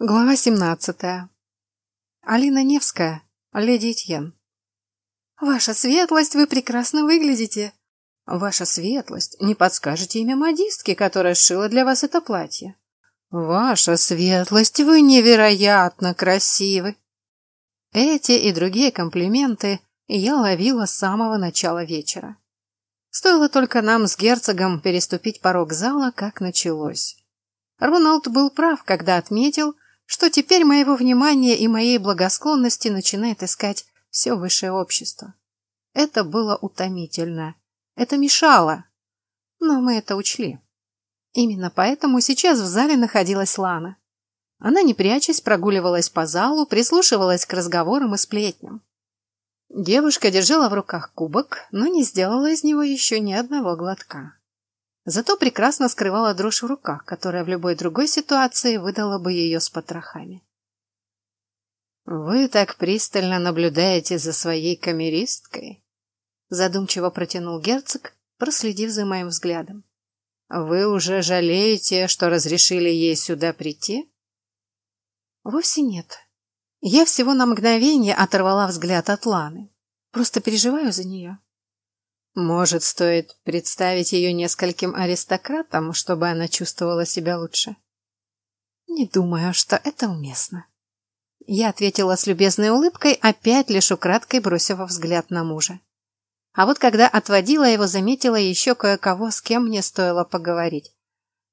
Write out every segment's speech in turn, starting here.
Глава 17. Алина Невская, леди Этьен. Ваша светлость, вы прекрасно выглядите. Ваша светлость, не подскажете имя модистки, которая сшила для вас это платье? Ваша светлость, вы невероятно красивы. Эти и другие комплименты я ловила с самого начала вечера. Стоило только нам с герцогом переступить порог зала, как началось. Роналд был прав, когда отметил, что теперь моего внимания и моей благосклонности начинает искать все высшее общество. Это было утомительно. Это мешало. Но мы это учли. Именно поэтому сейчас в зале находилась Лана. Она, не прячась, прогуливалась по залу, прислушивалась к разговорам и сплетням. Девушка держала в руках кубок, но не сделала из него еще ни одного глотка. Зато прекрасно скрывала дрожь в руках, которая в любой другой ситуации выдала бы ее с потрохами. «Вы так пристально наблюдаете за своей камеристкой?» Задумчиво протянул герцог, проследив за моим взглядом. «Вы уже жалеете, что разрешили ей сюда прийти?» «Вовсе нет. Я всего на мгновение оторвала взгляд от Ланы. Просто переживаю за нее». Может, стоит представить ее нескольким аристократам, чтобы она чувствовала себя лучше? Не думаю, что это уместно. Я ответила с любезной улыбкой, опять лишь украдкой бросив взгляд на мужа. А вот когда отводила его, заметила еще кое-кого, с кем мне стоило поговорить.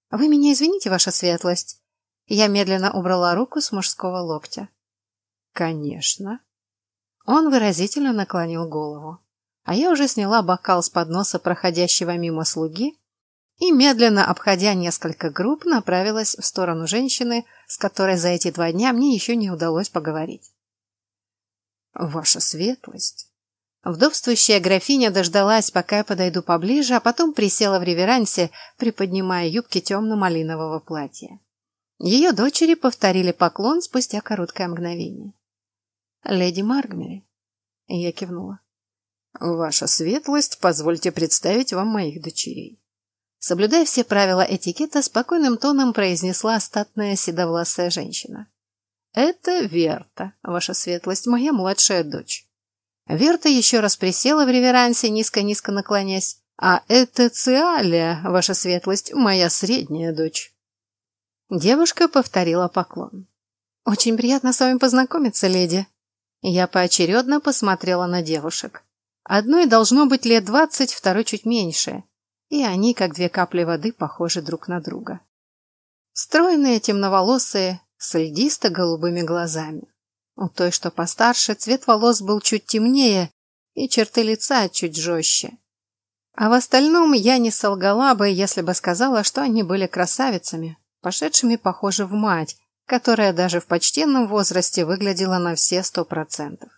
«Вы меня извините, ваша светлость?» Я медленно убрала руку с мужского локтя. «Конечно». Он выразительно наклонил голову а я уже сняла бокал с подноса проходящего мимо слуги и, медленно обходя несколько групп, направилась в сторону женщины, с которой за эти два дня мне еще не удалось поговорить. «Ваша светлость!» Вдовствующая графиня дождалась, пока я подойду поближе, а потом присела в реверансе, приподнимая юбки темно-малинового платья. Ее дочери повторили поклон спустя короткое мгновение. «Леди Маргмери?» Я кивнула. Ваша светлость, позвольте представить вам моих дочерей. Соблюдая все правила этикета, спокойным тоном произнесла статная седовласая женщина. Это Верта, ваша светлость, моя младшая дочь. Верта еще раз присела в реверансе, низко-низко наклонясь. А это Циалия, ваша светлость, моя средняя дочь. Девушка повторила поклон. Очень приятно с вами познакомиться, леди. Я поочередно посмотрела на девушек. Одной должно быть лет двадцать, второй чуть меньше, и они, как две капли воды, похожи друг на друга. Стройные, темноволосые, с льдисто-голубыми глазами. У той, что постарше, цвет волос был чуть темнее и черты лица чуть жестче. А в остальном я не солгала бы, если бы сказала, что они были красавицами, пошедшими, похоже, в мать, которая даже в почтенном возрасте выглядела на все сто процентов.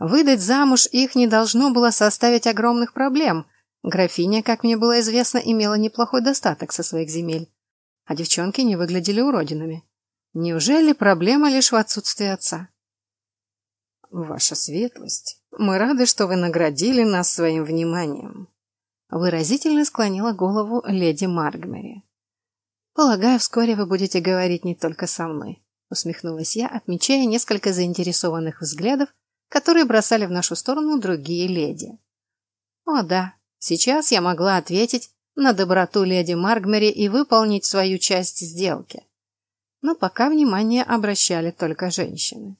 Выдать замуж их не должно было составить огромных проблем. Графиня, как мне было известно, имела неплохой достаток со своих земель. А девчонки не выглядели уродинами. Неужели проблема лишь в отсутствии отца? Ваша светлость, мы рады, что вы наградили нас своим вниманием. Выразительно склонила голову леди Маргмери. Полагаю, вскоре вы будете говорить не только со мной, усмехнулась я, отмечая несколько заинтересованных взглядов которые бросали в нашу сторону другие леди. О да, сейчас я могла ответить на доброту леди Маргмери и выполнить свою часть сделки. Но пока внимание обращали только женщины.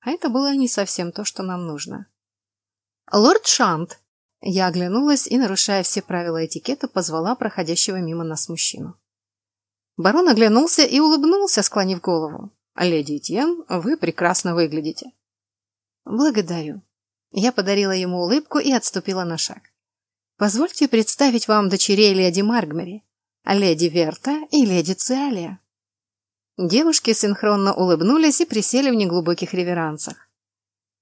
А это было не совсем то, что нам нужно. «Лорд Шант!» Я оглянулась и, нарушая все правила этикета, позвала проходящего мимо нас мужчину. Барон оглянулся и улыбнулся, склонив голову. «Леди Этьен, вы прекрасно выглядите. Благодарю. Я подарила ему улыбку и отступила на шаг. Позвольте представить вам дочерей леди Маргмери, леди Верта и леди Циалия. Девушки синхронно улыбнулись и присели в неглубоких реверансах.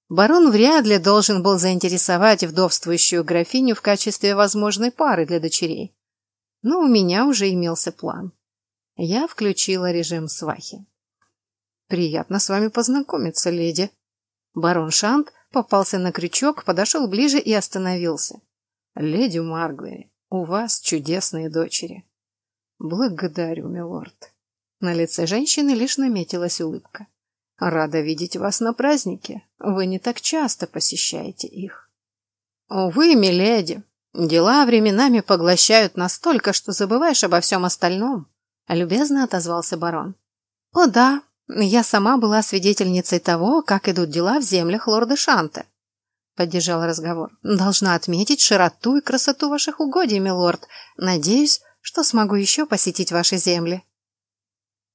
Барон вряд ли должен был заинтересовать вдовствующую графиню в качестве возможной пары для дочерей. Но у меня уже имелся план. Я включила режим свахи. «Приятно с вами познакомиться, леди», Барон Шант попался на крючок, подошел ближе и остановился. «Леди Маргвери, у вас чудесные дочери». «Благодарю, милорд». На лице женщины лишь наметилась улыбка. Рада видеть вас на празднике. Вы не так часто посещаете их. Увы, миледи, дела временами поглощают настолько, что забываешь обо всем остальном, любезно отозвался барон. О да, я сама была свидетельницей того, как идут дела в землях лорда Шанта. Поддержал разговор. Должна отметить широту и красоту ваших угодий, милорд. Надеюсь, что смогу еще посетить ваши земли.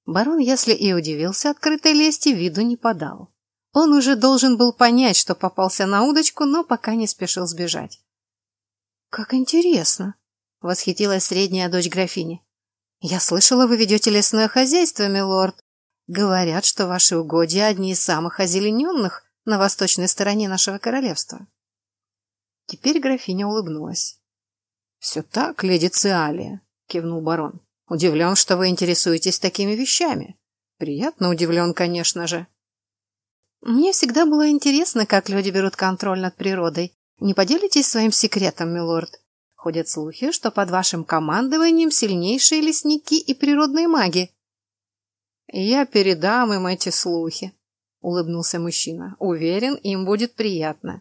Барон, если и удивился открытой лести, виду не подал. Он уже должен был понять, что попался на удочку, но пока не спешил сбежать. «Как интересно!» — восхитилась средняя дочь графини. «Я слышала, вы ведете лесное хозяйство, милорд. Говорят, что ваши угодья одни из самых озелененных на восточной стороне нашего королевства». Теперь графиня улыбнулась. «Все так, леди Циалия», — кивнул барон. Удивлен, что вы интересуетесь такими вещами. Приятно удивлен, конечно же. Мне всегда было интересно, как люди берут контроль над природой. Не поделитесь своим секретом, милорд. Ходят слухи, что под вашим командованием сильнейшие лесники и природные маги. Я передам им эти слухи, улыбнулся мужчина. Уверен, им будет приятно.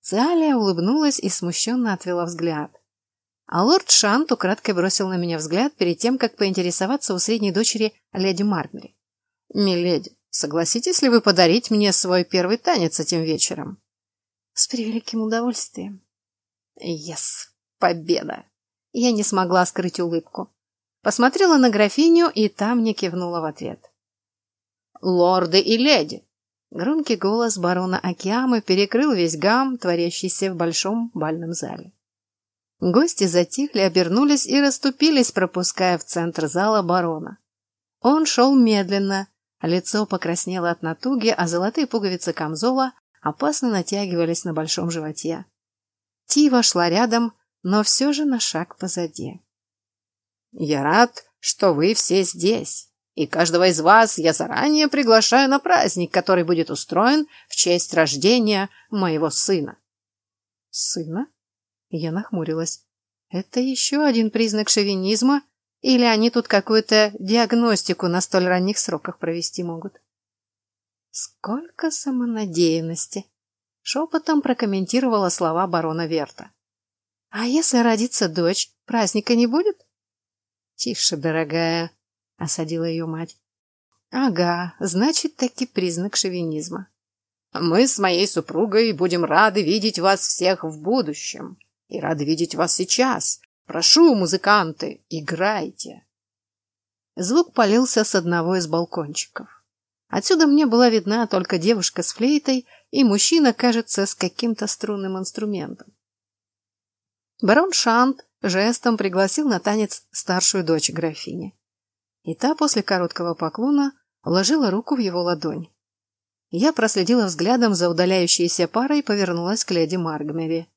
Циалия улыбнулась и смущенно отвела взгляд. А лорд Шант украдкой бросил на меня взгляд перед тем, как поинтересоваться у средней дочери леди Маргмери. «Миледи, согласитесь ли вы подарить мне свой первый танец этим вечером?» «С превеликим удовольствием». «Ес! Победа!» Я не смогла скрыть улыбку. Посмотрела на графиню, и та мне кивнула в ответ. «Лорды и леди!» Громкий голос барона Акиамы перекрыл весь гам, творящийся в большом бальном зале. Гости затихли, обернулись и расступились, пропуская в центр зала барона. Он шел медленно, лицо покраснело от натуги, а золотые пуговицы камзола опасно натягивались на большом животе. Тива шла рядом, но все же на шаг позади. «Я рад, что вы все здесь, и каждого из вас я заранее приглашаю на праздник, который будет устроен в честь рождения моего сына». «Сына?» Я нахмурилась. Это еще один признак шовинизма? Или они тут какую-то диагностику на столь ранних сроках провести могут? Сколько самонадеянности! Шепотом прокомментировала слова барона Верта. А если родится дочь, праздника не будет? Тише, дорогая, осадила ее мать. Ага, значит, таки признак шовинизма. Мы с моей супругой будем рады видеть вас всех в будущем, и рад видеть вас сейчас. Прошу, музыканты, играйте. Звук полился с одного из балкончиков. Отсюда мне была видна только девушка с флейтой и мужчина, кажется, с каким-то струнным инструментом. Барон Шант жестом пригласил на танец старшую дочь графини. И та после короткого поклона вложила руку в его ладонь. Я проследила взглядом за удаляющейся парой и повернулась к леди Маргмери.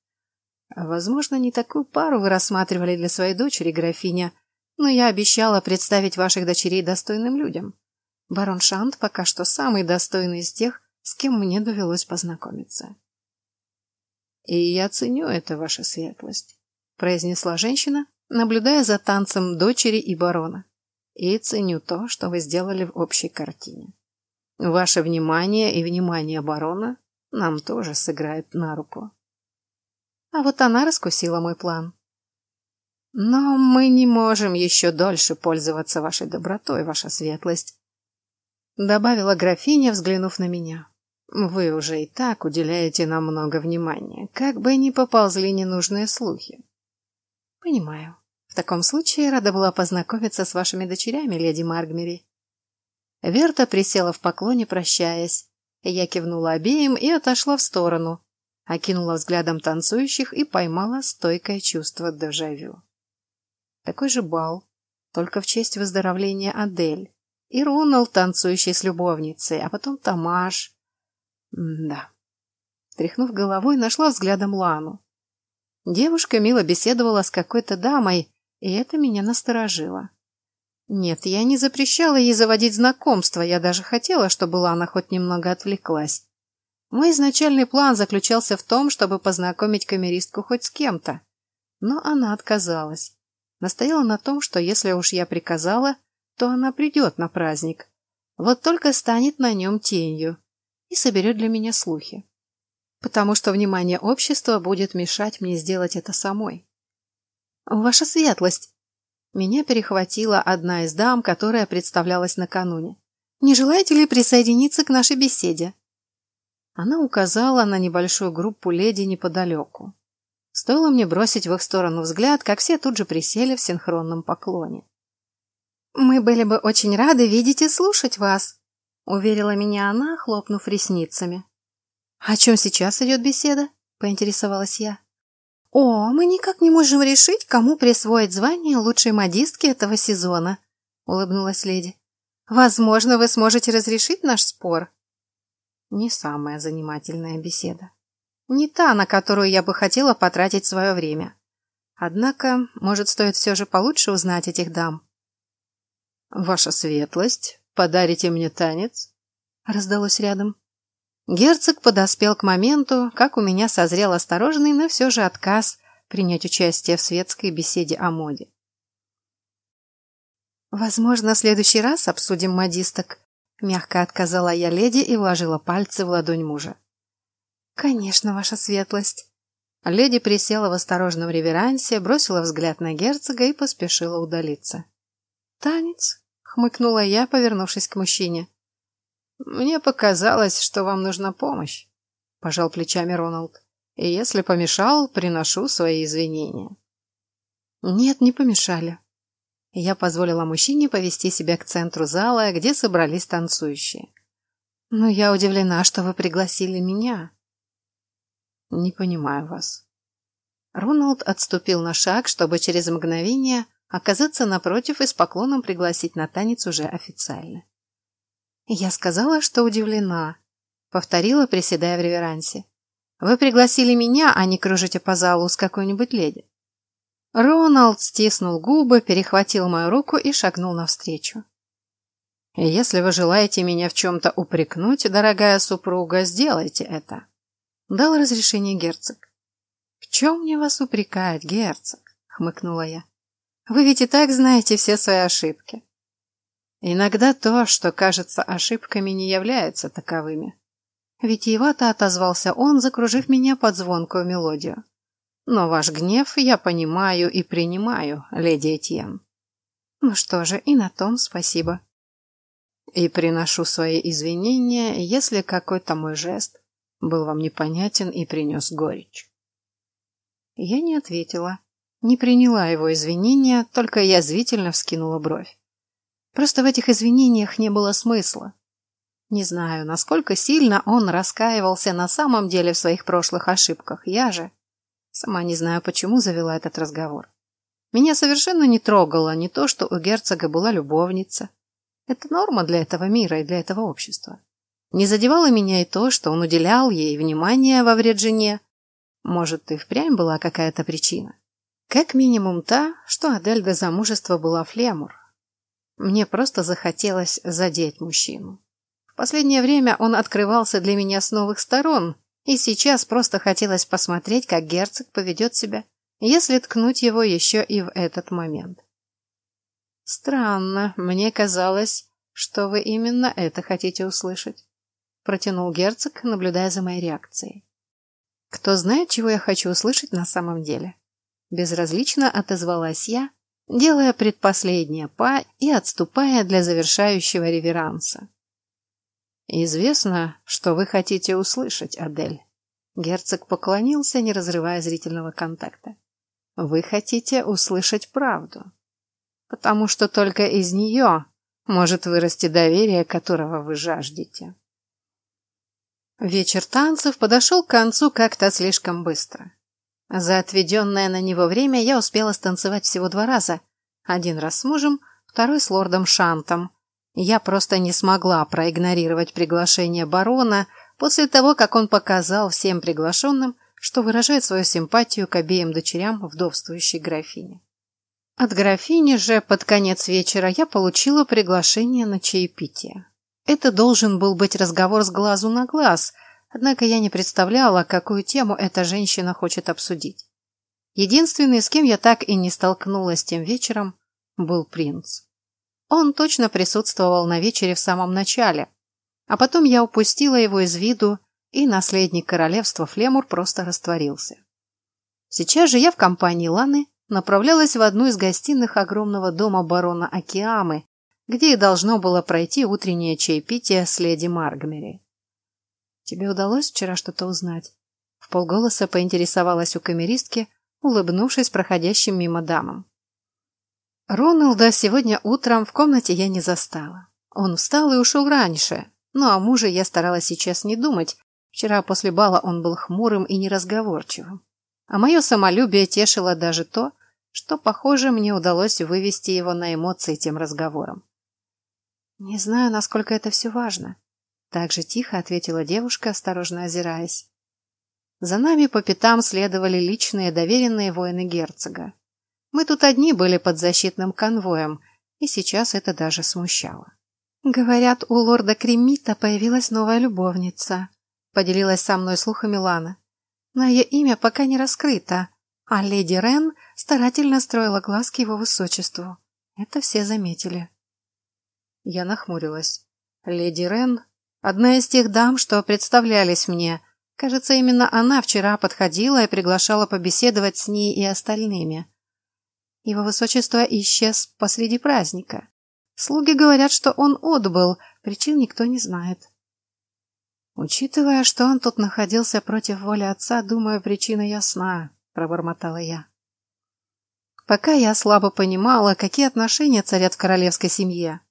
Возможно, не такую пару вы рассматривали для своей дочери, графиня, но я обещала представить ваших дочерей достойным людям. Барон Шант пока что самый достойный из тех, с кем мне довелось познакомиться. И я ценю это, ваша светлость, произнесла женщина, наблюдая за танцем дочери и барона. И ценю то, что вы сделали в общей картине. Ваше внимание и внимание барона нам тоже сыграет на руку. А вот она раскусила мой план. Но мы не можем еще дольше пользоваться вашей добротой, ваша светлость, добавила графиня, взглянув на меня. Вы уже и так уделяете нам много внимания, как бы ни поползли ненужные слухи. Понимаю. В таком случае рада была познакомиться с вашими дочерями, леди Маргмери. Верта присела в поклоне, прощаясь. Я кивнула обеим и отошла в сторону, окинула взглядом танцующих и поймала стойкое чувство дежавю. Такой же бал, только в честь выздоровления Адель. И Ронал, танцующий с любовницей, а потом Тамаш. Да. Тряхнув головой, нашла взглядом Лану. Девушка мило беседовала с какой-то дамой, и это меня насторожило. Нет, я не запрещала ей заводить знакомства, я даже хотела, чтобы Лана хоть немного отвлеклась. Мой изначальный план заключался в том, чтобы познакомить камеристку хоть с кем-то. Но она отказалась. Настояла на том, что если уж я приказала, то она придет на праздник. Вот только станет на нем тенью и соберет для меня слухи. Потому что внимание общества будет мешать мне сделать это самой. Ваша светлость! Меня перехватила одна из дам, которая представлялась накануне. Не желаете ли присоединиться к нашей беседе? Она указала на небольшую группу леди неподалеку. Стоило мне бросить в их сторону взгляд, как все тут же присели в синхронном поклоне. «Мы были бы очень рады видеть и слушать вас», — уверила меня она, хлопнув ресницами. «О чем сейчас идет беседа?» — поинтересовалась я. «О, мы никак не можем решить, кому присвоить звание лучшей модистки этого сезона», — улыбнулась леди. «Возможно, вы сможете разрешить наш спор». Не самая занимательная беседа. Не та, на которую я бы хотела потратить свое время. Однако, может, стоит все же получше узнать этих дам. «Ваша светлость, подарите мне танец?» Раздалось рядом. Герцог подоспел к моменту, как у меня созрел осторожный, но все же отказ принять участие в светской беседе о моде. «Возможно, в следующий раз обсудим модисток», — мягко отказала я леди и вложила пальцы в ладонь мужа. «Конечно, ваша светлость». Леди присела в осторожном реверансе, бросила взгляд на герцога и поспешила удалиться. «Танец?» — хмыкнула я, повернувшись к мужчине. «Мне показалось, что вам нужна помощь», — пожал плечами Роналд. «И если помешал, приношу свои извинения». «Нет, не помешали». Я позволила мужчине повести себя к центру зала, где собрались танцующие. «Но я удивлена, что вы пригласили меня». Не понимаю вас. Роналд отступил на шаг, чтобы через мгновение оказаться напротив и с поклоном пригласить на танец уже официально. Я сказала, что удивлена. Повторила, приседая в реверансе. Вы пригласили меня, а не кружите по залу с какой-нибудь леди. Роналд стиснул губы, перехватил мою руку и шагнул навстречу. «Если вы желаете меня в чем-то упрекнуть, дорогая супруга, сделайте это. Дал разрешение герцог. «В чем мне вас упрекает герцог?» — хмыкнула я. «Вы ведь и так знаете все свои ошибки». «Иногда то, что кажется ошибками, не является таковыми». Витиевато отозвался он, закружив меня под звонкую мелодию. «Но ваш гнев я понимаю и принимаю, леди Этьен». «Ну что же, и на том спасибо». «И приношу свои извинения, если какой-то мой жест был вам непонятен и принес горечь. Я не ответила, не приняла его извинения, только язвительно вскинула бровь. Просто в этих извинениях не было смысла. Не знаю, насколько сильно он раскаивался на самом деле в своих прошлых ошибках. Я же сама не знаю, почему завела этот разговор. Меня совершенно не трогало не то, что у герцога была любовница. Это норма для этого мира и для этого общества. Не задевало меня и то, что он уделял ей внимание во вред жене. Может, и впрямь была какая-то причина. Как минимум та, что Адель до замужества была флемур. Мне просто захотелось задеть мужчину. В последнее время он открывался для меня с новых сторон, и сейчас просто хотелось посмотреть, как герцог поведет себя, если ткнуть его еще и в этот момент. Странно, мне казалось, что вы именно это хотите услышать протянул герцог, наблюдая за моей реакцией. Кто знает, чего я хочу услышать на самом деле? Безразлично отозвалась я, делая предпоследнее па и отступая для завершающего реверанса. «Известно, что вы хотите услышать, Адель». Герцог поклонился, не разрывая зрительного контакта. «Вы хотите услышать правду, потому что только из нее может вырасти доверие, которого вы жаждете». Вечер танцев подошел к концу как-то слишком быстро. За отведенное на него время я успела станцевать всего два раза. Один раз с мужем, второй с лордом Шантом. Я просто не смогла проигнорировать приглашение барона после того, как он показал всем приглашенным, что выражает свою симпатию к обеим дочерям вдовствующей графини. От графини же под конец вечера я получила приглашение на чаепитие. Это должен был быть разговор с глазу на глаз, однако я не представляла, какую тему эта женщина хочет обсудить. Единственный, с кем я так и не столкнулась тем вечером, был принц. Он точно присутствовал на вечере в самом начале, а потом я упустила его из виду, и наследник королевства Флемур просто растворился. Сейчас же я в компании Ланы направлялась в одну из гостиных огромного дома барона Акиамы, где и должно было пройти утреннее чаепитие с леди Маргмери. «Тебе удалось вчера что-то узнать?» В полголоса поинтересовалась у камеристки, улыбнувшись проходящим мимо дамам. Роналда сегодня утром в комнате я не застала. Он встал и ушел раньше. Ну, а мужа я старалась сейчас не думать. Вчера после бала он был хмурым и неразговорчивым. А мое самолюбие тешило даже то, что, похоже, мне удалось вывести его на эмоции тем разговором. «Не знаю, насколько это все важно», — так же тихо ответила девушка, осторожно озираясь. За нами по пятам следовали личные доверенные воины герцога. Мы тут одни были под защитным конвоем, и сейчас это даже смущало. «Говорят, у лорда Кремита появилась новая любовница», — поделилась со мной слухами Лана. «Но ее имя пока не раскрыто, а леди Рен старательно строила глазки его высочеству. Это все заметили». Я нахмурилась. «Леди Рен — одна из тех дам, что представлялись мне. Кажется, именно она вчера подходила и приглашала побеседовать с ней и остальными». Его высочество исчез посреди праздника. Слуги говорят, что он отбыл, причин никто не знает. Учитывая, что он тут находился против воли отца, думаю, причина ясна, пробормотала я. Пока я слабо понимала, какие отношения царят в королевской семье.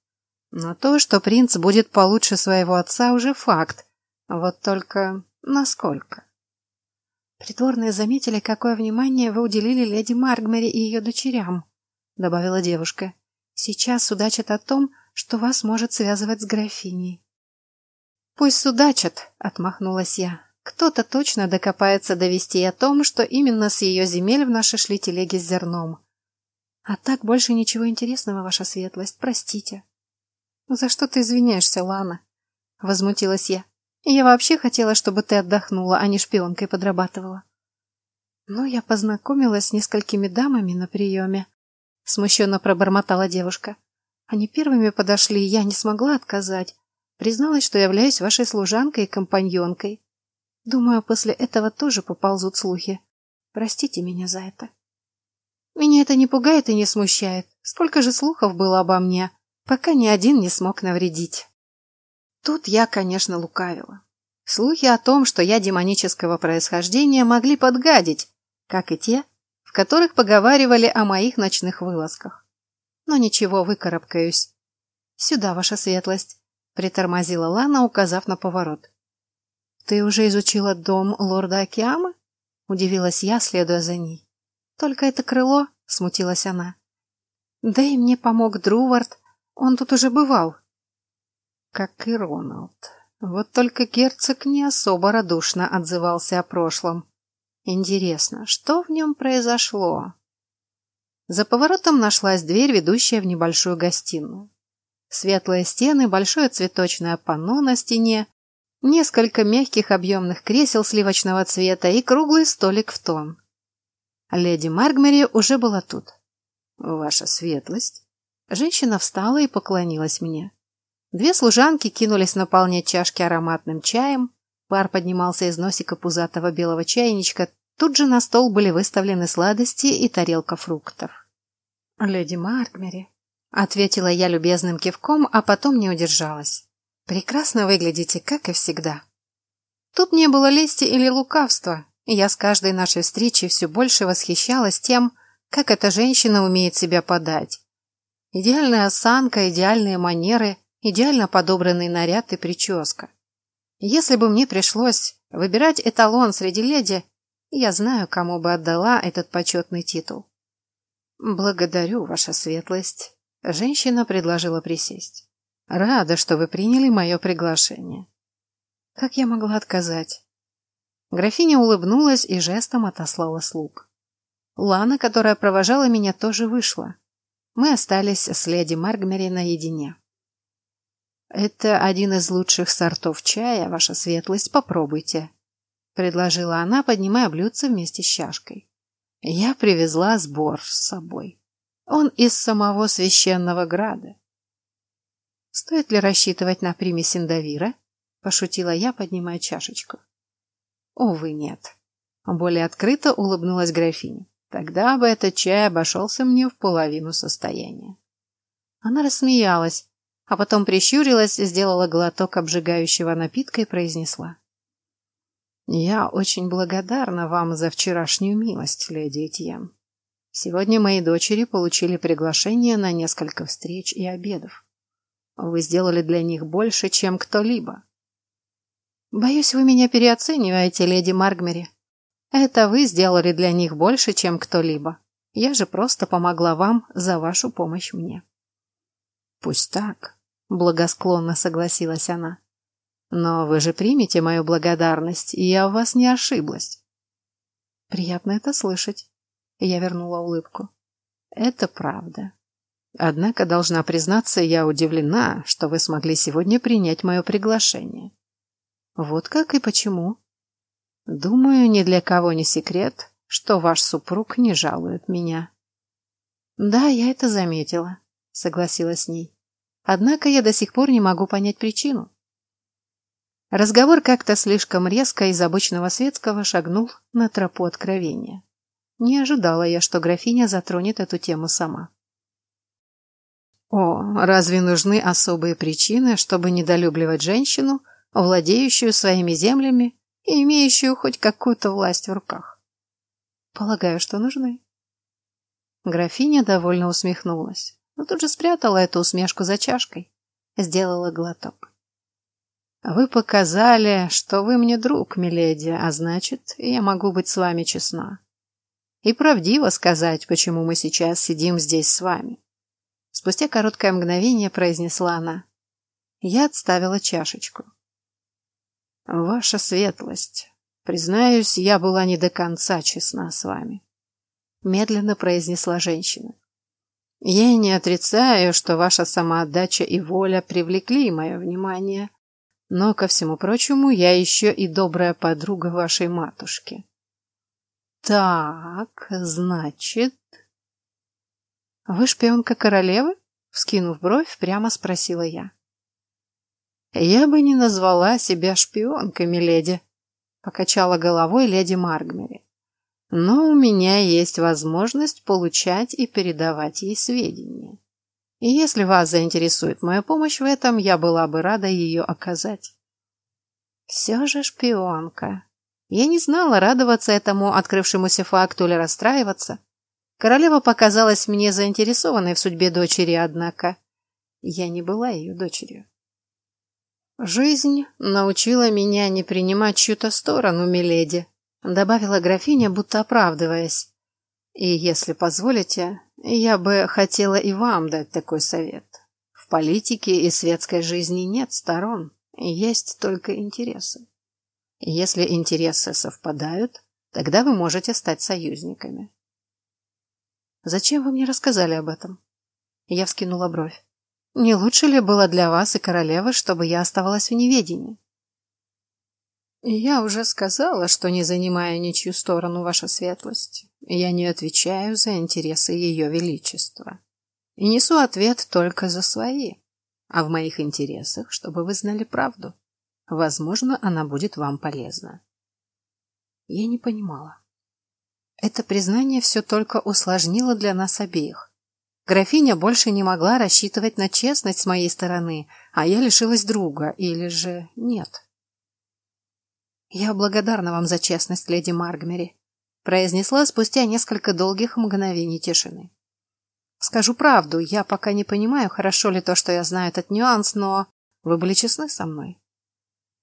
Но то, что принц будет получше своего отца, уже факт. Вот только насколько? Притворные заметили, какое внимание вы уделили леди Маргмери и ее дочерям, добавила девушка. Сейчас судачат о том, что вас может связывать с графиней. Пусть судачат, отмахнулась я. Кто-то точно докопается довести о том, что именно с ее земель в наши шли телеги с зерном. А так больше ничего интересного, ваша светлость, простите. За что ты извиняешься, Лана? Возмутилась я. Я вообще хотела, чтобы ты отдохнула, а не шпионкой подрабатывала. Ну, я познакомилась с несколькими дамами на приеме. Смущенно пробормотала девушка. Они первыми подошли, и я не смогла отказать. Призналась, что являюсь вашей служанкой и компаньонкой. Думаю, после этого тоже поползут слухи. Простите меня за это. Меня это не пугает и не смущает. Сколько же слухов было обо мне, пока ни один не смог навредить. Тут я, конечно, лукавила. Слухи о том, что я демонического происхождения, могли подгадить, как и те, в которых поговаривали о моих ночных вылазках. Но ничего, выкарабкаюсь. Сюда, ваша светлость, притормозила Лана, указав на поворот. Ты уже изучила дом лорда Акиамы? Удивилась я, следуя за ней. Только это крыло, смутилась она. Да и мне помог Друвард, он тут уже бывал, как и Роналд. Вот только герцог не особо радушно отзывался о прошлом. Интересно, что в нем произошло? За поворотом нашлась дверь, ведущая в небольшую гостиную. Светлые стены, большое цветочное панно на стене, несколько мягких объемных кресел сливочного цвета и круглый столик в тон. Леди Маргмери уже была тут. «Ваша светлость!» Женщина встала и поклонилась мне. Две служанки кинулись наполнять чашки ароматным чаем. Пар поднимался из носика пузатого белого чайничка. Тут же на стол были выставлены сладости и тарелка фруктов. «Леди Маркмери», — ответила я любезным кивком, а потом не удержалась. «Прекрасно выглядите, как и всегда». Тут не было лести или лукавства, и я с каждой нашей встречи все больше восхищалась тем, как эта женщина умеет себя подать. Идеальная осанка, идеальные манеры — идеально подобранный наряд и прическа. Если бы мне пришлось выбирать эталон среди леди, я знаю, кому бы отдала этот почетный титул. Благодарю, ваша светлость. Женщина предложила присесть. Рада, что вы приняли мое приглашение. Как я могла отказать? Графиня улыбнулась и жестом отослала слуг. Лана, которая провожала меня, тоже вышла. Мы остались с леди Маргмери наедине. «Это один из лучших сортов чая, ваша светлость, попробуйте», — предложила она, поднимая блюдце вместе с чашкой. «Я привезла сбор с собой. Он из самого священного града. Стоит ли рассчитывать на примесь индовира? Пошутила я, поднимая чашечку. Увы, нет. Более открыто улыбнулась графиня. Тогда бы этот чай обошелся мне в половину состояния. Она рассмеялась, а потом прищурилась, сделала глоток обжигающего напитка и произнесла. «Я очень благодарна вам за вчерашнюю милость, леди Этьен. Сегодня мои дочери получили приглашение на несколько встреч и обедов. Вы сделали для них больше, чем кто-либо. Боюсь, вы меня переоцениваете, леди Маргмери. Это вы сделали для них больше, чем кто-либо. Я же просто помогла вам за вашу помощь мне. Пусть так, благосклонно согласилась она. Но вы же примете мою благодарность, и я у вас не ошиблась. Приятно это слышать. Я вернула улыбку. Это правда. Однако, должна признаться, я удивлена, что вы смогли сегодня принять мое приглашение. Вот как и почему. Думаю, ни для кого не секрет, что ваш супруг не жалует меня. Да, я это заметила, согласилась с ней. Однако я до сих пор не могу понять причину. Разговор как-то слишком резко из обычного светского шагнул на тропу откровения. Не ожидала я, что графиня затронет эту тему сама. О, разве нужны особые причины, чтобы недолюбливать женщину, владеющую своими землями и имеющую хоть какую-то власть в руках? Полагаю, что нужны. Графиня довольно усмехнулась, но тут же спрятала эту усмешку за чашкой, сделала глоток. Вы показали, что вы мне друг, миледи, а значит, я могу быть с вами честна и правдиво сказать, почему мы сейчас сидим здесь с вами. Спустя короткое мгновение произнесла она. Я отставила чашечку. Ваша светлость, признаюсь, я была не до конца честна с вами. Медленно произнесла женщина. Я не отрицаю, что ваша самоотдача и воля привлекли мое внимание, но, ко всему прочему, я еще и добрая подруга вашей матушки. Так, значит... Вы шпионка королевы? Вскинув бровь, прямо спросила я. Я бы не назвала себя шпионкой, миледи, покачала головой леди Маргмери. Но у меня есть возможность получать и передавать ей сведения. И если вас заинтересует моя помощь в этом, я была бы рада ее оказать. Все же шпионка. Я не знала, радоваться этому открывшемуся факту или расстраиваться. Королева показалась мне заинтересованной в судьбе дочери, однако я не была ее дочерью. Жизнь научила меня не принимать чью-то сторону, миледи, добавила графиня, будто оправдываясь. И если позволите, я бы хотела и вам дать такой совет. В политике и светской жизни нет сторон, есть только интересы. Если интересы совпадают, тогда вы можете стать союзниками. Зачем вы мне рассказали об этом? Я вскинула бровь. Не лучше ли было для вас и королевы, чтобы я оставалась в неведении? Я уже сказала, что не занимаю ничью сторону, ваша светлость. Я не отвечаю за интересы ее величества. И несу ответ только за свои. А в моих интересах, чтобы вы знали правду. Возможно, она будет вам полезна. Я не понимала. Это признание все только усложнило для нас обеих. Графиня больше не могла рассчитывать на честность с моей стороны, а я лишилась друга, или же нет. «Я благодарна вам за честность, леди Маргмери», произнесла спустя несколько долгих мгновений тишины. «Скажу правду, я пока не понимаю, хорошо ли то, что я знаю этот нюанс, но вы были честны со мной.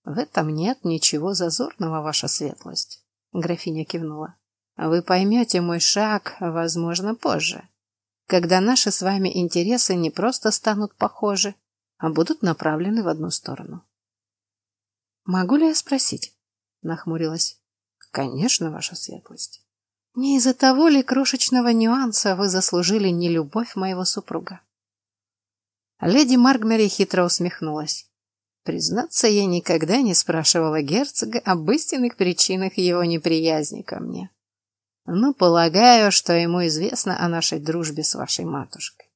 В этом нет ничего зазорного, ваша светлость, графиня кивнула. Вы поймете мой шаг, возможно, позже, когда наши с вами интересы не просто станут похожи, а будут направлены в одну сторону. Могу ли я спросить? Нахмурилась. Конечно, ваша светлость. Не из-за того ли крошечного нюанса вы заслужили не любовь моего супруга? Леди Маргмери хитро усмехнулась. Признаться, я никогда не спрашивала герцога об истинных причинах его неприязни ко мне. Но полагаю, что ему известно о нашей дружбе с вашей матушкой.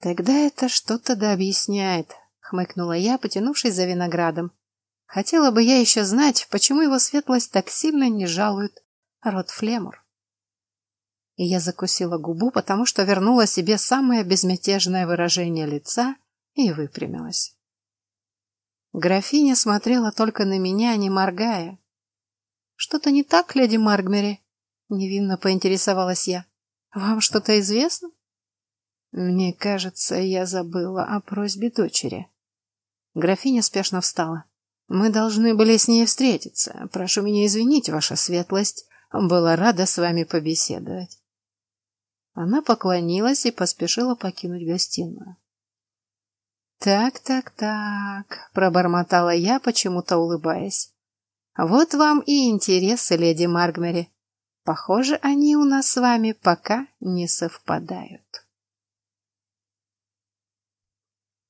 Тогда это что-то да объясняет, хмыкнула я, потянувшись за виноградом. Хотела бы я еще знать, почему его светлость так сильно не жалует род Флемур. И я закусила губу, потому что вернула себе самое безмятежное выражение лица и выпрямилась. Графиня смотрела только на меня, не моргая. Что-то не так, леди Маргмери? Невинно поинтересовалась я. Вам что-то известно? Мне кажется, я забыла о просьбе дочери. Графиня спешно встала. Мы должны были с ней встретиться. Прошу меня извинить, ваша светлость. Была рада с вами побеседовать. Она поклонилась и поспешила покинуть гостиную. Так, так, так, пробормотала я, почему-то улыбаясь. Вот вам и интересы, леди Маргмери. Похоже, они у нас с вами пока не совпадают.